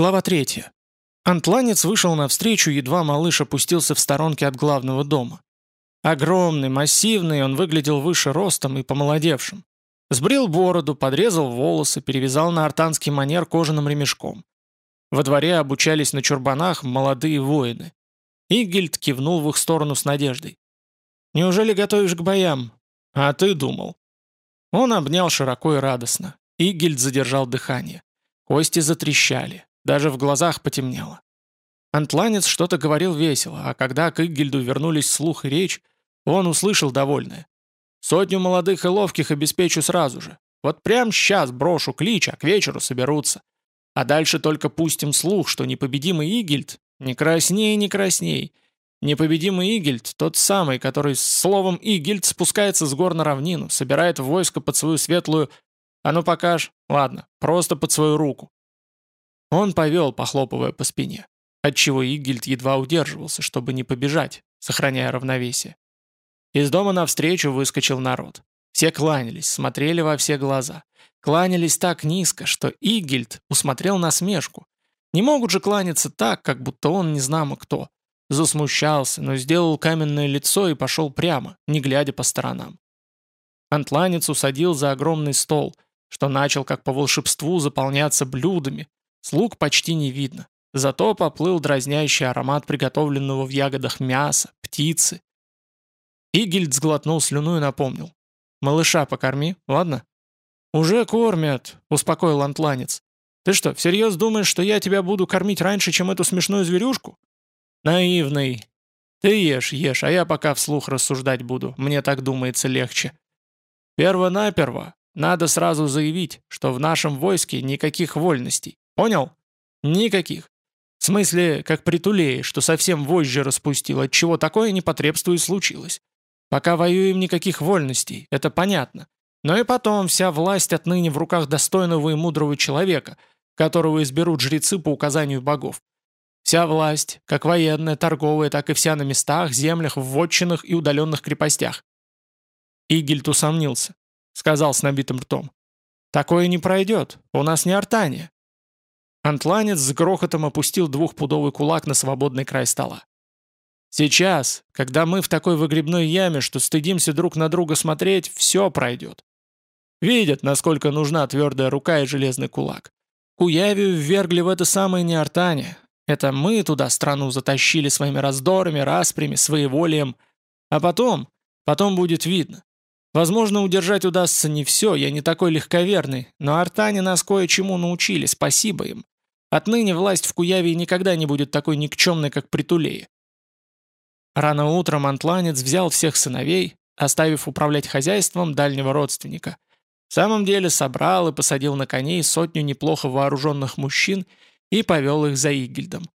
Глава 3. Антланец вышел навстречу, едва малыш опустился в сторонке от главного дома. Огромный, массивный, он выглядел выше ростом и помолодевшим. Сбрил бороду, подрезал волосы, перевязал на артанский манер кожаным ремешком. Во дворе обучались на чурбанах молодые воины. Игельд кивнул в их сторону с надеждой. «Неужели готовишь к боям?» «А ты думал». Он обнял широко и радостно. Игельд задержал дыхание. Кости затрещали. Даже в глазах потемнело. Антланец что-то говорил весело, а когда к Иггельду вернулись слух и речь, он услышал довольное. «Сотню молодых и ловких обеспечу сразу же. Вот прямо сейчас брошу клич, а к вечеру соберутся. А дальше только пустим слух, что непобедимый Игельд не красней, не красней. Непобедимый Игельд, тот самый, который словом Игельд спускается с гор на равнину, собирает войско под свою светлую... А ну покаж. Ладно, просто под свою руку. Он повел, похлопывая по спине, отчего Игельд едва удерживался, чтобы не побежать, сохраняя равновесие. Из дома навстречу выскочил народ. Все кланялись, смотрели во все глаза. Кланялись так низко, что Игельд усмотрел насмешку. Не могут же кланяться так, как будто он не знамо кто. Засмущался, но сделал каменное лицо и пошел прямо, не глядя по сторонам. Антланец усадил за огромный стол, что начал как по волшебству заполняться блюдами, Слуг почти не видно. Зато поплыл дразнящий аромат приготовленного в ягодах мяса, птицы. Игельд сглотнул слюну и напомнил. «Малыша покорми, ладно?» «Уже кормят», — успокоил антланец. «Ты что, всерьез думаешь, что я тебя буду кормить раньше, чем эту смешную зверюшку?» «Наивный. Ты ешь, ешь, а я пока вслух рассуждать буду. Мне так думается легче. Перво-наперво надо сразу заявить, что в нашем войске никаких вольностей. Понял? Никаких. В смысле, как при что совсем вожжи распустил, чего такое непотребство и случилось. Пока воюем никаких вольностей, это понятно. Но и потом вся власть отныне в руках достойного и мудрого человека, которого изберут жрецы по указанию богов. Вся власть, как военная, торговая, так и вся на местах, землях, в вотчинах и удаленных крепостях. Игельт усомнился, сказал с набитым ртом. «Такое не пройдет, у нас не артания. Антланец с грохотом опустил двухпудовый кулак на свободный край стола. «Сейчас, когда мы в такой выгребной яме, что стыдимся друг на друга смотреть, все пройдет. Видят, насколько нужна твердая рука и железный кулак. Куявию ввергли в это самое неартание. Это мы туда страну затащили своими раздорами, распрями, своеволием. А потом, потом будет видно. Возможно, удержать удастся не все, я не такой легковерный, но артане нас кое-чему научили, спасибо им. Отныне власть в Куявии никогда не будет такой никчемной, как при Тулее. Рано утром антланец взял всех сыновей, оставив управлять хозяйством дальнего родственника. В самом деле собрал и посадил на коней сотню неплохо вооруженных мужчин и повел их за Игельдом.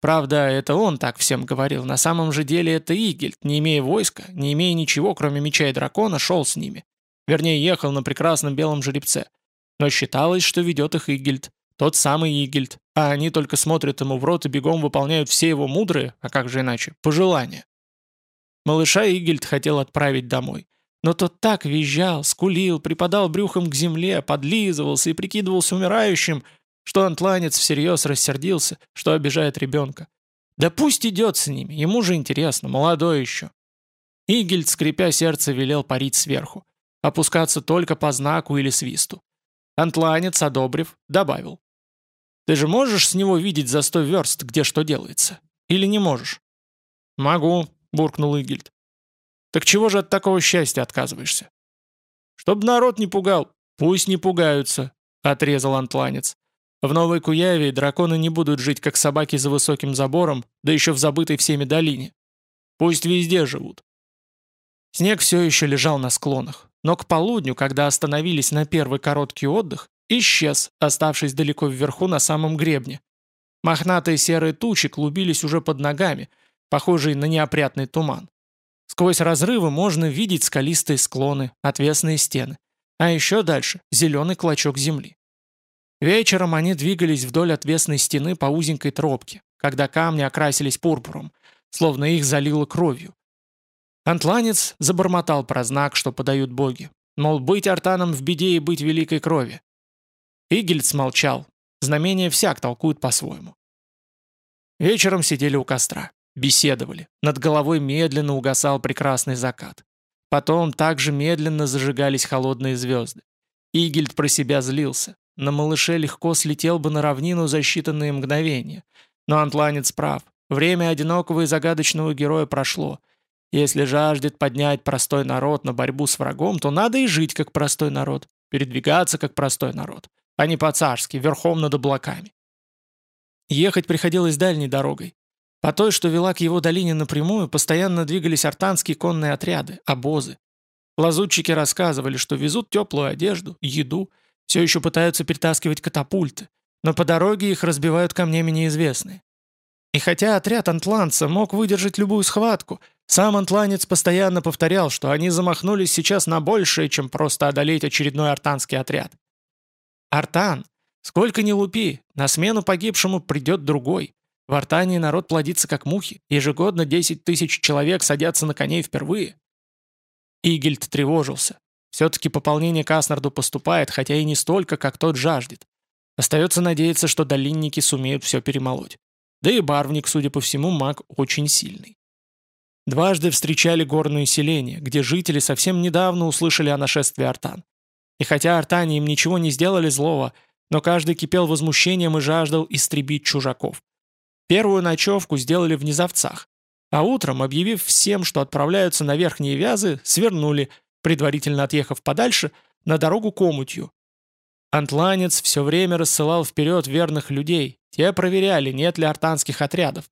Правда, это он так всем говорил, на самом же деле это Игельд, не имея войска, не имея ничего, кроме меча и дракона, шел с ними. Вернее, ехал на прекрасном белом жеребце. Но считалось, что ведет их Игельд. Тот самый Игельд, а они только смотрят ему в рот и бегом выполняют все его мудрые, а как же иначе, пожелания. Малыша Игельд хотел отправить домой. Но тот так визжал, скулил, припадал брюхом к земле, подлизывался и прикидывался умирающим, что антланец всерьез рассердился, что обижает ребенка. Да пусть идет с ними, ему же интересно, молодой еще. Игельд, скрипя сердце, велел парить сверху, опускаться только по знаку или свисту. Антланец, одобрив, добавил. Ты же можешь с него видеть за сто верст, где что делается? Или не можешь?» «Могу», — буркнул Игильд. «Так чего же от такого счастья отказываешься?» «Чтоб народ не пугал». «Пусть не пугаются», — отрезал антланец. «В Новой Куяве драконы не будут жить, как собаки за высоким забором, да еще в забытой всеми долине. Пусть везде живут». Снег все еще лежал на склонах, но к полудню, когда остановились на первый короткий отдых, Исчез, оставшись далеко вверху на самом гребне. Мохнатые серые тучи клубились уже под ногами, похожие на неопрятный туман. Сквозь разрывы можно видеть скалистые склоны, отвесные стены. А еще дальше – зеленый клочок земли. Вечером они двигались вдоль отвесной стены по узенькой тропке, когда камни окрасились пурпуром, словно их залило кровью. Антланец забормотал про знак, что подают боги. Мол, быть артаном в беде и быть великой крови. Игельд смолчал. Знамения всяк толкуют по-своему. Вечером сидели у костра, беседовали. Над головой медленно угасал прекрасный закат. Потом также медленно зажигались холодные звезды. Игельд про себя злился. На малыше легко слетел бы на равнину за считанные мгновения. Но антланец прав. Время одинокого и загадочного героя прошло. Если жаждет поднять простой народ на борьбу с врагом, то надо и жить как простой народ, передвигаться как простой народ, а не по-царски, верхом над облаками. Ехать приходилось дальней дорогой. По той, что вела к его долине напрямую, постоянно двигались артанские конные отряды, обозы. Лазутчики рассказывали, что везут теплую одежду, еду, все еще пытаются перетаскивать катапульты, но по дороге их разбивают камнями неизвестные. И хотя отряд антланца мог выдержать любую схватку, сам антланец постоянно повторял, что они замахнулись сейчас на большее, чем просто одолеть очередной артанский отряд. Артан, сколько ни лупи, на смену погибшему придет другой. В Артании народ плодится как мухи, ежегодно 10 тысяч человек садятся на коней впервые. Игельд тревожился. Все-таки пополнение Каснарду поступает, хотя и не столько, как тот жаждет. Остается надеяться, что долинники сумеют все перемолоть. Да и барвник, судя по всему, маг очень сильный. Дважды встречали горные селения, где жители совсем недавно услышали о нашествии артан. И хотя артане им ничего не сделали злого, но каждый кипел возмущением и жаждал истребить чужаков. Первую ночевку сделали в Низовцах, а утром, объявив всем, что отправляются на верхние вязы, свернули, предварительно отъехав подальше, на дорогу Комутью. Антланец все время рассылал вперед верных людей, те проверяли, нет ли артанских отрядов.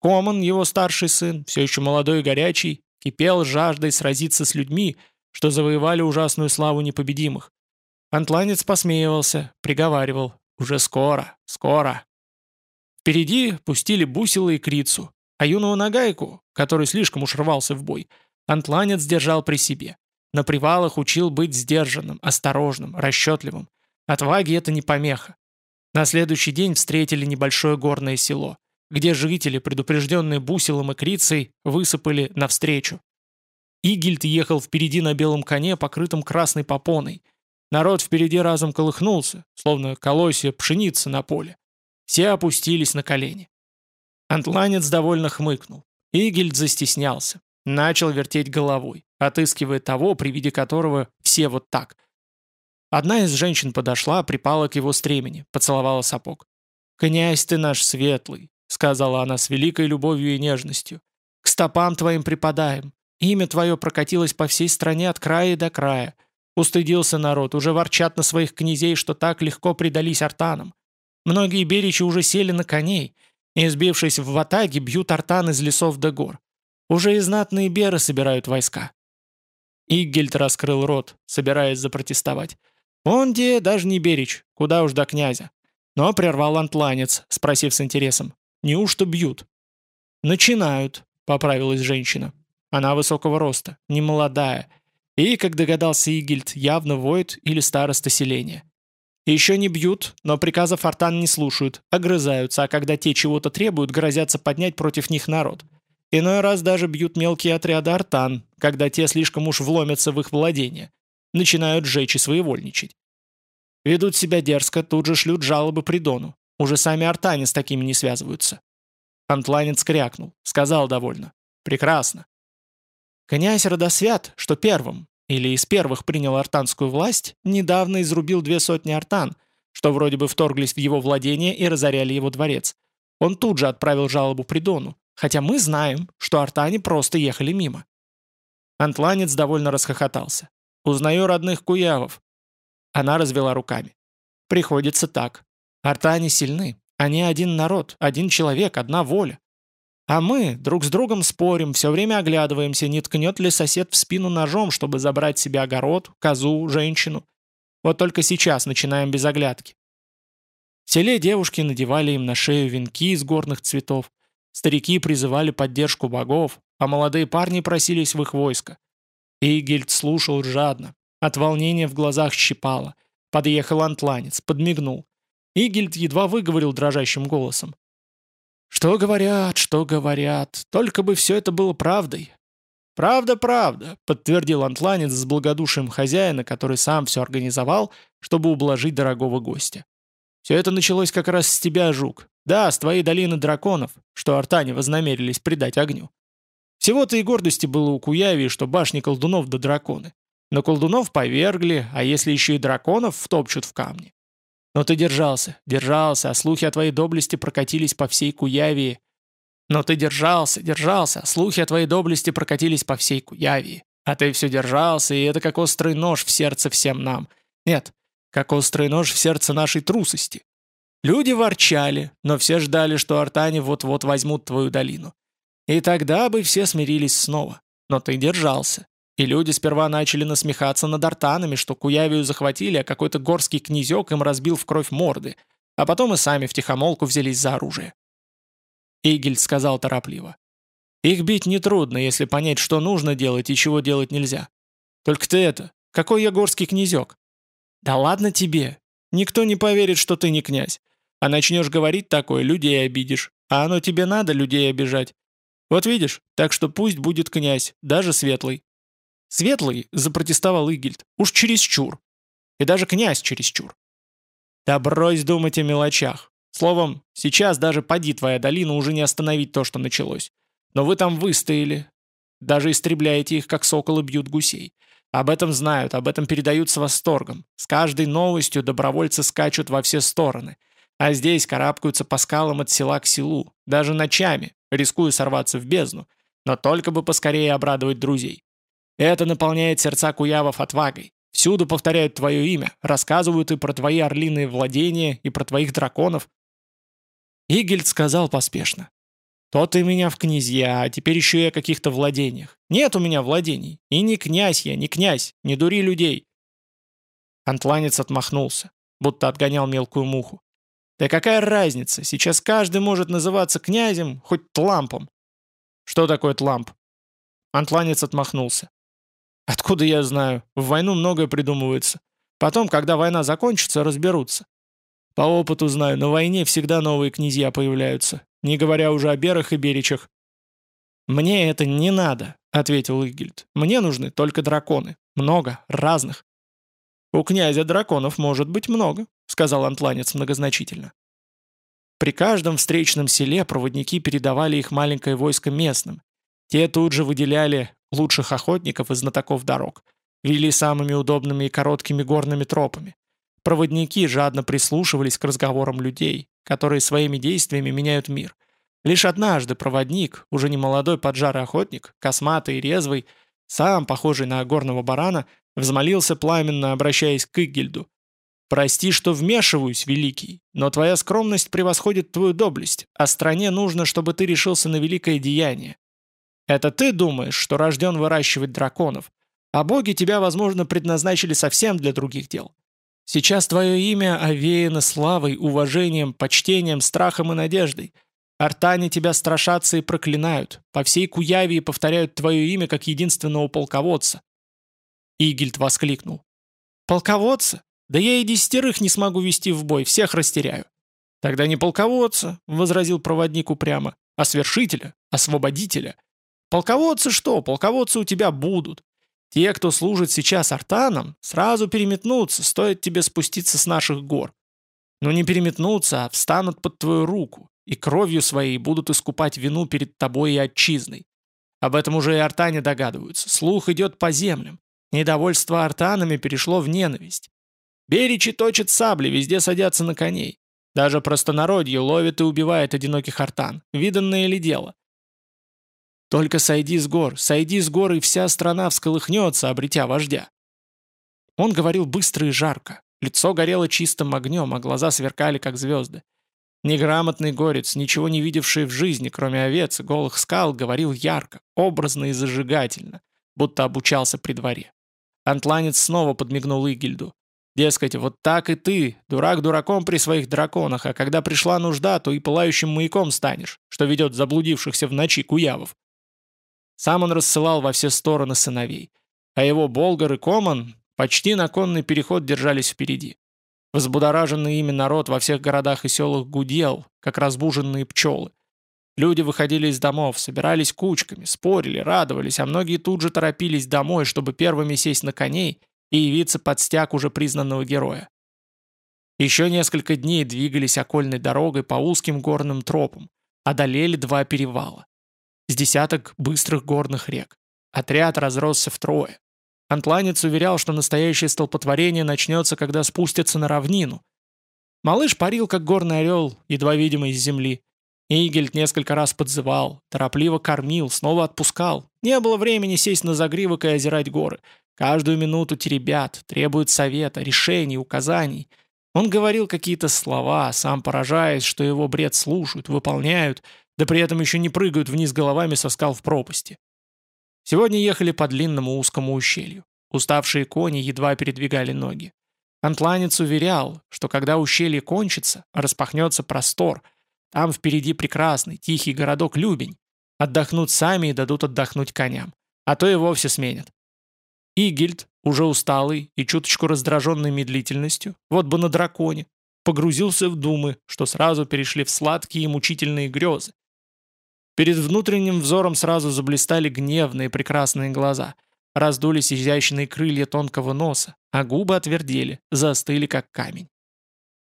Коман, его старший сын, все еще молодой и горячий, кипел жаждой сразиться с людьми, что завоевали ужасную славу непобедимых. Антланец посмеивался, приговаривал «Уже скоро, скоро». Впереди пустили Бусила и Крицу, а юного Нагайку, который слишком уж рвался в бой, Антланец держал при себе. На привалах учил быть сдержанным, осторожным, расчетливым. Отваги это не помеха. На следующий день встретили небольшое горное село, где жители, предупрежденные Бусилом и Крицей, высыпали навстречу. Игельд ехал впереди на белом коне, покрытом красной попоной. Народ впереди разом колыхнулся, словно колосья пшеницы на поле. Все опустились на колени. Антланец довольно хмыкнул. Игельд застеснялся. Начал вертеть головой, отыскивая того, при виде которого все вот так – Одна из женщин подошла, припала к его стремени, поцеловала сапог. «Князь ты наш светлый», — сказала она с великой любовью и нежностью. «К стопам твоим припадаем. Имя твое прокатилось по всей стране от края до края. Устыдился народ, уже ворчат на своих князей, что так легко предались артанам. Многие беричи уже сели на коней, и, сбившись в ватаге, бьют артан из лесов до гор. Уже и знатные беры собирают войска». Иггельд раскрыл рот, собираясь запротестовать. Он где даже не беречь, куда уж до князя. Но прервал антланец, спросив с интересом. «Неужто бьют?» «Начинают», — поправилась женщина. Она высокого роста, не молодая. И, как догадался Игильд, явно воет или староста селения. Еще не бьют, но приказов артан не слушают, огрызаются, а когда те чего-то требуют, грозятся поднять против них народ. Иной раз даже бьют мелкие отряды артан, когда те слишком уж вломятся в их владение начинают жечь и своевольничать. Ведут себя дерзко, тут же шлют жалобы Придону. Уже сами артане с такими не связываются. Антланец крякнул, сказал довольно. «Прекрасно». Князь Родосвят, что первым, или из первых принял артанскую власть, недавно изрубил две сотни артан, что вроде бы вторглись в его владение и разоряли его дворец. Он тут же отправил жалобу Придону, хотя мы знаем, что артане просто ехали мимо. Антланец довольно расхохотался. Узнаю родных куявов». Она развела руками. «Приходится так. Артане сильны. Они один народ, один человек, одна воля. А мы друг с другом спорим, все время оглядываемся, не ткнет ли сосед в спину ножом, чтобы забрать себе огород, козу, женщину. Вот только сейчас начинаем без оглядки. В селе девушки надевали им на шею венки из горных цветов, старики призывали поддержку богов, а молодые парни просились в их войско. Игельд слушал жадно. От волнения в глазах щипало. Подъехал антланец, подмигнул. Игельд едва выговорил дрожащим голосом. «Что говорят, что говорят, только бы все это было правдой». «Правда, правда», — подтвердил антланец с благодушием хозяина, который сам все организовал, чтобы ублажить дорогого гостя. Все это началось как раз с тебя, Жук. Да, с твоей долины драконов, что артане вознамерились предать огню. Всего-то и гордости было у Куявии, что башни колдунов да драконы. Но колдунов повергли, а если еще и драконов втопчут в камни? Но ты держался, держался, а слухи о твоей доблести прокатились по всей Куявии. Но ты держался, держался, а слухи о твоей доблести прокатились по всей Куявии. А ты все держался, и это как острый нож в сердце всем нам. Нет, как острый нож в сердце нашей трусости. Люди ворчали, но все ждали, что артане вот-вот возьмут твою долину. И тогда бы все смирились снова. Но ты держался. И люди сперва начали насмехаться над артанами, что Куявию захватили, а какой-то горский князек им разбил в кровь морды, а потом и сами втихомолку взялись за оружие. Игельд сказал торопливо. «Их бить нетрудно, если понять, что нужно делать и чего делать нельзя. Только ты это, какой я горский князек?» «Да ладно тебе. Никто не поверит, что ты не князь. А начнешь говорить такое, людей обидишь. А оно тебе надо людей обижать. Вот видишь, так что пусть будет князь, даже светлый. Светлый, запротестовал Игельд, уж чересчур. И даже князь чересчур. Да брось думать о мелочах. Словом, сейчас даже поди твоя долина уже не остановить то, что началось. Но вы там выстояли. Даже истребляете их, как соколы бьют гусей. Об этом знают, об этом передают с восторгом. С каждой новостью добровольцы скачут во все стороны. А здесь карабкаются по скалам от села к селу, даже ночами, рискуя сорваться в бездну, но только бы поскорее обрадовать друзей. Это наполняет сердца куявов отвагой. Всюду повторяют твое имя, рассказывают и про твои орлиные владения, и про твоих драконов. Игельд сказал поспешно. «То ты меня в князья, а теперь еще и о каких-то владениях. Нет у меня владений. И не князь я, не князь, не дури людей». Антланец отмахнулся, будто отгонял мелкую муху. «Да какая разница? Сейчас каждый может называться князем, хоть тлампом». «Что такое тламп?» Антланец отмахнулся. Откуда я знаю? В войну многое придумывается. Потом, когда война закончится, разберутся. По опыту знаю, на войне всегда новые князья появляются, не говоря уже о берах и беречах. «Мне это не надо», — ответил Игильд. «Мне нужны только драконы. Много, разных». «У князя драконов может быть много», — сказал антланец многозначительно. При каждом встречном селе проводники передавали их маленькое войско местным. Те тут же выделяли лучших охотников и знатоков дорог, вели самыми удобными и короткими горными тропами. Проводники жадно прислушивались к разговорам людей, которые своими действиями меняют мир. Лишь однажды проводник, уже не молодой поджарый охотник, косматый и резвый, сам, похожий на горного барана, взмолился пламенно, обращаясь к Игельду. «Прости, что вмешиваюсь, великий, но твоя скромность превосходит твою доблесть, а стране нужно, чтобы ты решился на великое деяние. Это ты думаешь, что рожден выращивать драконов, а боги тебя, возможно, предназначили совсем для других дел. Сейчас твое имя овеяно славой, уважением, почтением, страхом и надеждой. Артане тебя страшатся и проклинают, по всей Куявии повторяют твое имя как единственного полководца. Игельд воскликнул. Полководца? Да я и десятерых не смогу вести в бой, всех растеряю. Тогда не полководца, возразил проводник упрямо, а свершителя, освободителя – Полководцы что? Полководцы у тебя будут. Те, кто служит сейчас артанам, сразу переметнутся, стоит тебе спуститься с наших гор. Но не переметнутся, а встанут под твою руку, и кровью своей будут искупать вину перед тобой и отчизной. Об этом уже и артане догадываются. Слух идет по землям. Недовольство артанами перешло в ненависть. Беричи точат сабли, везде садятся на коней. Даже простонародье ловит и убивает одиноких артан. Виданное ли дело? Только сойди с гор, сойди с гор, и вся страна всколыхнется, обретя вождя. Он говорил быстро и жарко. Лицо горело чистым огнем, а глаза сверкали, как звезды. Неграмотный горец, ничего не видевший в жизни, кроме овец и голых скал, говорил ярко, образно и зажигательно, будто обучался при дворе. Антланец снова подмигнул Игильду. Дескать, вот так и ты, дурак дураком при своих драконах, а когда пришла нужда, то и пылающим маяком станешь, что ведет заблудившихся в ночи куявов. Сам он рассылал во все стороны сыновей, а его Болгар и Коман почти на конный переход держались впереди. Возбудораженный ими народ во всех городах и селах гудел, как разбуженные пчелы. Люди выходили из домов, собирались кучками, спорили, радовались, а многие тут же торопились домой, чтобы первыми сесть на коней и явиться под стяг уже признанного героя. Еще несколько дней двигались окольной дорогой по узким горным тропам, одолели два перевала. С десяток быстрых горных рек. Отряд разросся втрое. Антланец уверял, что настоящее столпотворение начнется, когда спустятся на равнину. Малыш парил, как горный орел, едва видимый из земли. Игельд несколько раз подзывал, торопливо кормил, снова отпускал. Не было времени сесть на загривок и озирать горы. Каждую минуту теребят, требуют совета, решений, указаний. Он говорил какие-то слова, сам поражаясь, что его бред слушают, выполняют, да при этом еще не прыгают вниз головами со скал в пропасти. Сегодня ехали по длинному узкому ущелью. Уставшие кони едва передвигали ноги. Антланец уверял, что когда ущелье кончится, распахнется простор. Там впереди прекрасный, тихий городок Любень. Отдохнут сами и дадут отдохнуть коням. А то и вовсе сменят. Игильд, уже усталый и чуточку раздраженный медлительностью, вот бы на драконе, погрузился в думы, что сразу перешли в сладкие и мучительные грезы. Перед внутренним взором сразу заблистали гневные прекрасные глаза, раздулись изящные крылья тонкого носа, а губы отвердели, застыли как камень.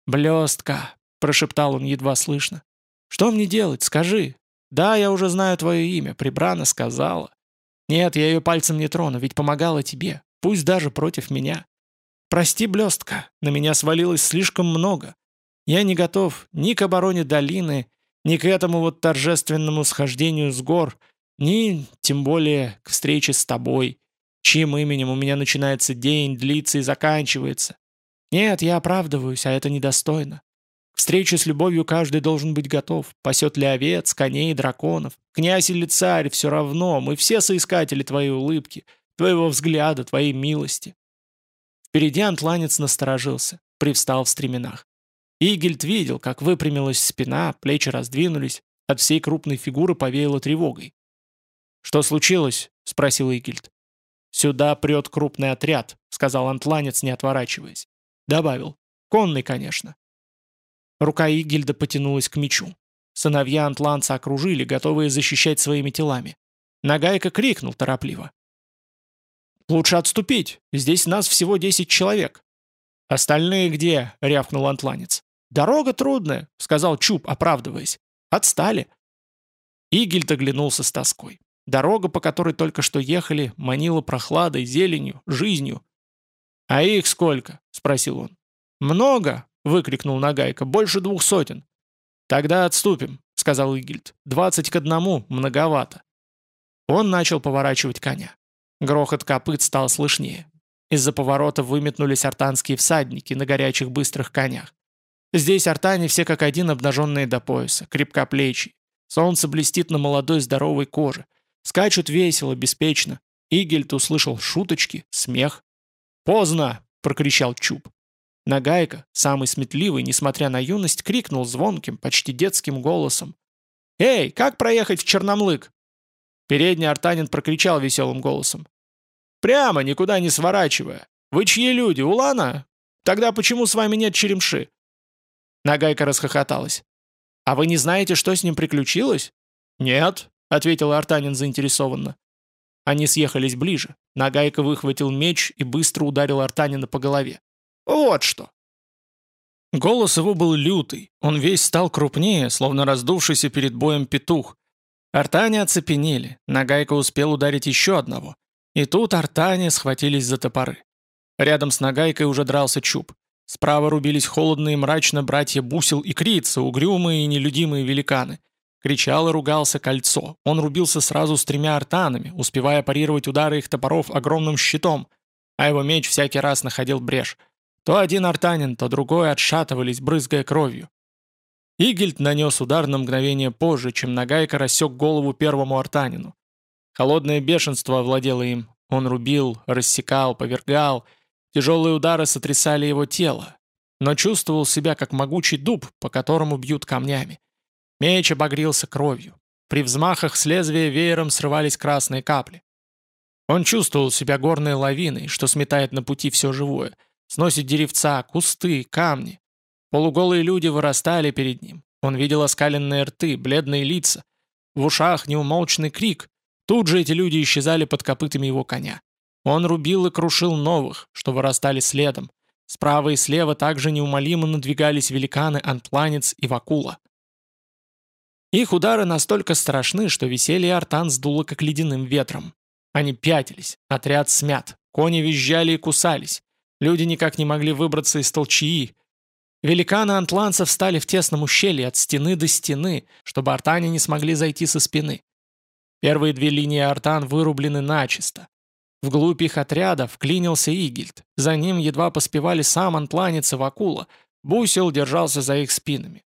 «Блестка!» — прошептал он едва слышно. «Что мне делать, скажи? Да, я уже знаю твое имя, Прибрана сказала. Нет, я ее пальцем не трону, ведь помогала тебе, пусть даже против меня. Прости, блестка, на меня свалилось слишком много. Я не готов ни к обороне долины, ни к этому вот торжественному схождению с гор, ни, тем более, к встрече с тобой, чьим именем у меня начинается день, длится и заканчивается. Нет, я оправдываюсь, а это недостойно. К встрече с любовью каждый должен быть готов. Пасет ли овец, коней, драконов. Князь или царь, все равно. Мы все соискатели твоей улыбки, твоего взгляда, твоей милости. Впереди антланец насторожился, привстал в стременах. Игельд видел, как выпрямилась спина, плечи раздвинулись, от всей крупной фигуры повеяло тревогой. «Что случилось?» — спросил Игельд. «Сюда прет крупный отряд», — сказал антланец, не отворачиваясь. Добавил. «Конный, конечно». Рука Игильда потянулась к мечу. Сыновья антланца окружили, готовые защищать своими телами. Нагайка крикнул торопливо. «Лучше отступить. Здесь нас всего десять человек». «Остальные где?» — рявкнул антланец. «Дорога трудная», — сказал Чуб, оправдываясь. «Отстали». Игильд оглянулся с тоской. Дорога, по которой только что ехали, манила прохладой, зеленью, жизнью. «А их сколько?» — спросил он. «Много!» — выкрикнул Нагайка. «Больше двух сотен». «Тогда отступим», — сказал Игильд. «Двадцать к одному, многовато». Он начал поворачивать коня. Грохот копыт стал слышнее. Из-за поворота выметнулись артанские всадники на горячих быстрых конях. Здесь артане все как один обнаженные до пояса, крепкоплечий. Солнце блестит на молодой здоровой коже. Скачут весело, беспечно. Игельд услышал шуточки, смех. «Поздно!» — прокричал Чуб. Нагайка, самый сметливый, несмотря на юность, крикнул звонким, почти детским голосом. «Эй, как проехать в Черномлык?» Передний артанин прокричал веселым голосом. «Прямо, никуда не сворачивая. Вы чьи люди, Улана? Тогда почему с вами нет черемши?» Нагайка расхохоталась. «А вы не знаете, что с ним приключилось?» «Нет», — ответил артанин заинтересованно. Они съехались ближе. Нагайка выхватил меч и быстро ударил артанина по голове. Вот что!» Голос его был лютый, он весь стал крупнее, словно раздувшийся перед боем петух. Артане оцепенели, Нагайка успел ударить еще одного. И тут артане схватились за топоры. Рядом с Нагайкой уже дрался Чуб. Справа рубились холодно и мрачно братья Бусел и Крица, угрюмые и нелюдимые великаны. Кричал и ругался кольцо. Он рубился сразу с тремя артанами, успевая парировать удары их топоров огромным щитом, а его меч всякий раз находил брешь — то один артанин, то другой отшатывались, брызгая кровью. Игельд нанес удар на мгновение позже, чем Нагайка рассек голову первому артанину. Холодное бешенство овладело им. Он рубил, рассекал, повергал. Тяжелые удары сотрясали его тело. Но чувствовал себя как могучий дуб, по которому бьют камнями. Меч обогрелся кровью. При взмахах с лезвия веером срывались красные капли. Он чувствовал себя горной лавиной, что сметает на пути все живое — Сносит деревца, кусты, камни. Полуголые люди вырастали перед ним. Он видел оскаленные рты, бледные лица. В ушах неумолчный крик. Тут же эти люди исчезали под копытами его коня. Он рубил и крушил новых, что вырастали следом. Справа и слева также неумолимо надвигались великаны Антланец и Вакула. Их удары настолько страшны, что веселье Артан сдуло как ледяным ветром. Они пятились, отряд смят, кони визжали и кусались. Люди никак не могли выбраться из толчии. Великаны антланцев встали в тесном ущелье от стены до стены, чтобы артане не смогли зайти со спины. Первые две линии артан вырублены начисто. Вглубь их отряда вклинился Игильд. За ним едва поспевали сам антланец и Вакула. Бусел держался за их спинами.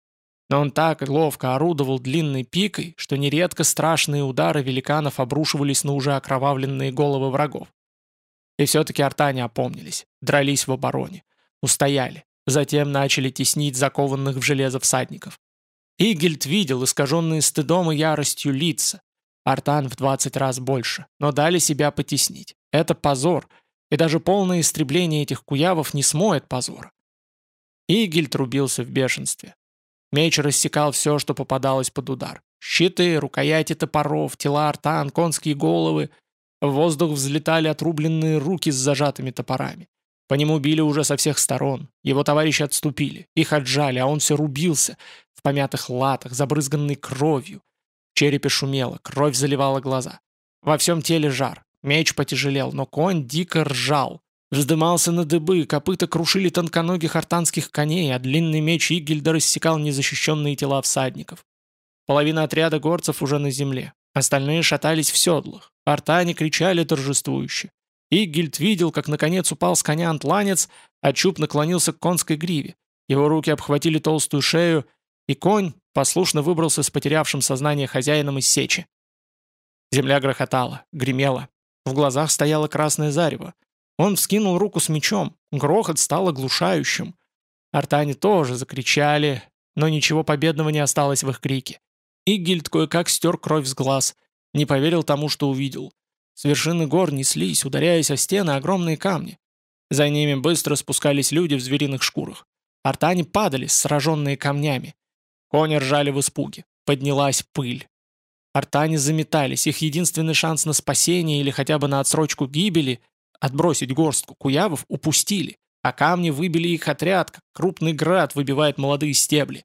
Но он так ловко орудовал длинной пикой, что нередко страшные удары великанов обрушивались на уже окровавленные головы врагов. И все-таки артане опомнились, дрались в обороне, устояли, затем начали теснить закованных в железо всадников. Игельд видел искаженные стыдом и яростью лица. Артан в 20 раз больше, но дали себя потеснить. Это позор, и даже полное истребление этих куявов не смоет позора. Игельд рубился в бешенстве. Меч рассекал все, что попадалось под удар. Щиты, рукояти топоров, тела артан, конские головы. В воздух взлетали отрубленные руки с зажатыми топорами. По нему били уже со всех сторон. Его товарищи отступили, их отжали, а он все рубился, в помятых латах, забрызганный кровью. В черепе шумело, кровь заливала глаза. Во всем теле жар, меч потяжелел, но конь дико ржал. Вздымался на дыбы, копыта крушили тонконогих артанских коней, а длинный меч Игельда рассекал незащищенные тела всадников. Половина отряда горцев уже на земле. Остальные шатались в седлах. Артане кричали торжествующе. Игельд видел, как наконец упал с коня антланец, а чуб наклонился к конской гриве. Его руки обхватили толстую шею, и конь послушно выбрался с потерявшим сознание хозяином из сечи. Земля грохотала, гремела. В глазах стояло красное зарево. Он вскинул руку с мечом. Грохот стал оглушающим. Артане тоже закричали, но ничего победного не осталось в их крике. Игильд кое-как стер кровь с глаз. Не поверил тому, что увидел. С вершины гор неслись, ударяясь о стены, огромные камни. За ними быстро спускались люди в звериных шкурах. Артане падали, сраженные камнями. Кони ржали в испуге. Поднялась пыль. Артане заметались, их единственный шанс на спасение или хотя бы на отсрочку гибели Отбросить горстку куявов упустили, а камни выбили их отряд, как крупный град выбивает молодые стебли.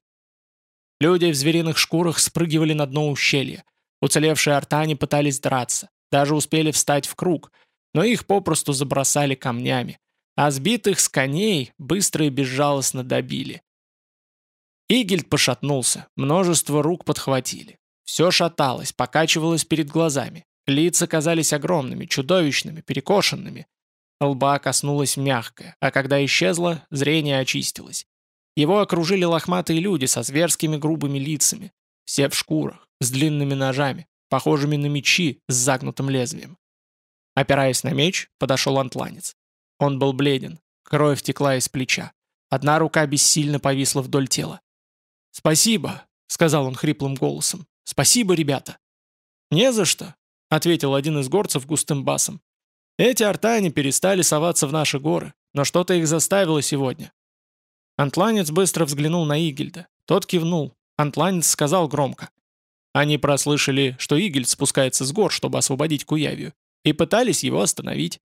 Люди в звериных шкурах спрыгивали на дно ущелья. Уцелевшие артане пытались драться, даже успели встать в круг, но их попросту забросали камнями, а сбитых с коней быстро и безжалостно добили. Игельд пошатнулся, множество рук подхватили. Все шаталось, покачивалось перед глазами. Лица казались огромными, чудовищными, перекошенными. Лба коснулась мягкая, а когда исчезла, зрение очистилось. Его окружили лохматые люди со зверскими грубыми лицами, все в шкурах, с длинными ножами, похожими на мечи с загнутым лезвием. Опираясь на меч, подошел антланец. Он был бледен, кровь текла из плеча. Одна рука бессильно повисла вдоль тела. «Спасибо», — сказал он хриплым голосом. «Спасибо, ребята». «Не за что», ответил один из горцев густым басом. «Эти артане перестали соваться в наши горы, но что-то их заставило сегодня». Антланец быстро взглянул на Игельда. Тот кивнул. Антланец сказал громко. Они прослышали, что Игельд спускается с гор, чтобы освободить Куявию, и пытались его остановить.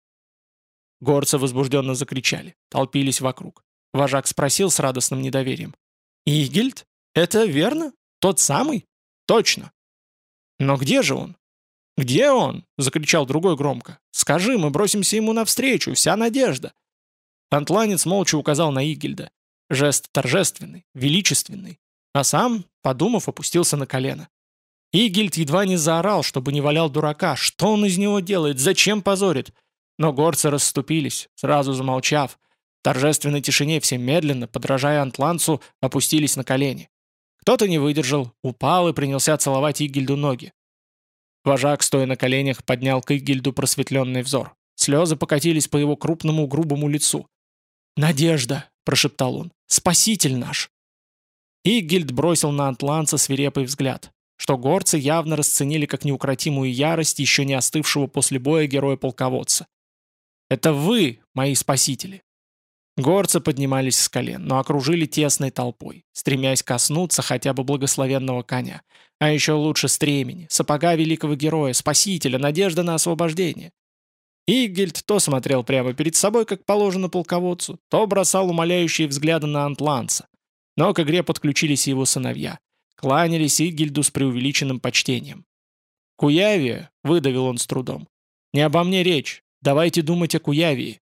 Горцы возбужденно закричали, толпились вокруг. Вожак спросил с радостным недоверием. «Игельд? Это верно? Тот самый?» «Точно!» «Но где же он? «Где он?» — закричал другой громко. «Скажи, мы бросимся ему навстречу, вся надежда!» Антланец молча указал на Игельда. Жест торжественный, величественный. А сам, подумав, опустился на колено. Игельд едва не заорал, чтобы не валял дурака. Что он из него делает? Зачем позорит? Но горцы расступились, сразу замолчав. В торжественной тишине все медленно, подражая антланцу, опустились на колени. Кто-то не выдержал, упал и принялся целовать Игельду ноги. Вожак, стоя на коленях, поднял к Игильду просветленный взор. Слезы покатились по его крупному грубому лицу. «Надежда!» – прошептал он. «Спаситель наш!» Игильд бросил на атланца свирепый взгляд, что горцы явно расценили как неукротимую ярость еще не остывшего после боя героя-полководца. «Это вы, мои спасители! Горцы поднимались с колен, но окружили тесной толпой, стремясь коснуться хотя бы благословенного коня. А еще лучше стремени, сапога великого героя, спасителя, надежда на освобождение. Игельд то смотрел прямо перед собой, как положено полководцу, то бросал умоляющие взгляды на антланца. Но к игре подключились его сыновья. Кланялись Игельду с преувеличенным почтением. «Куявия», — выдавил он с трудом. «Не обо мне речь. Давайте думать о Куявии».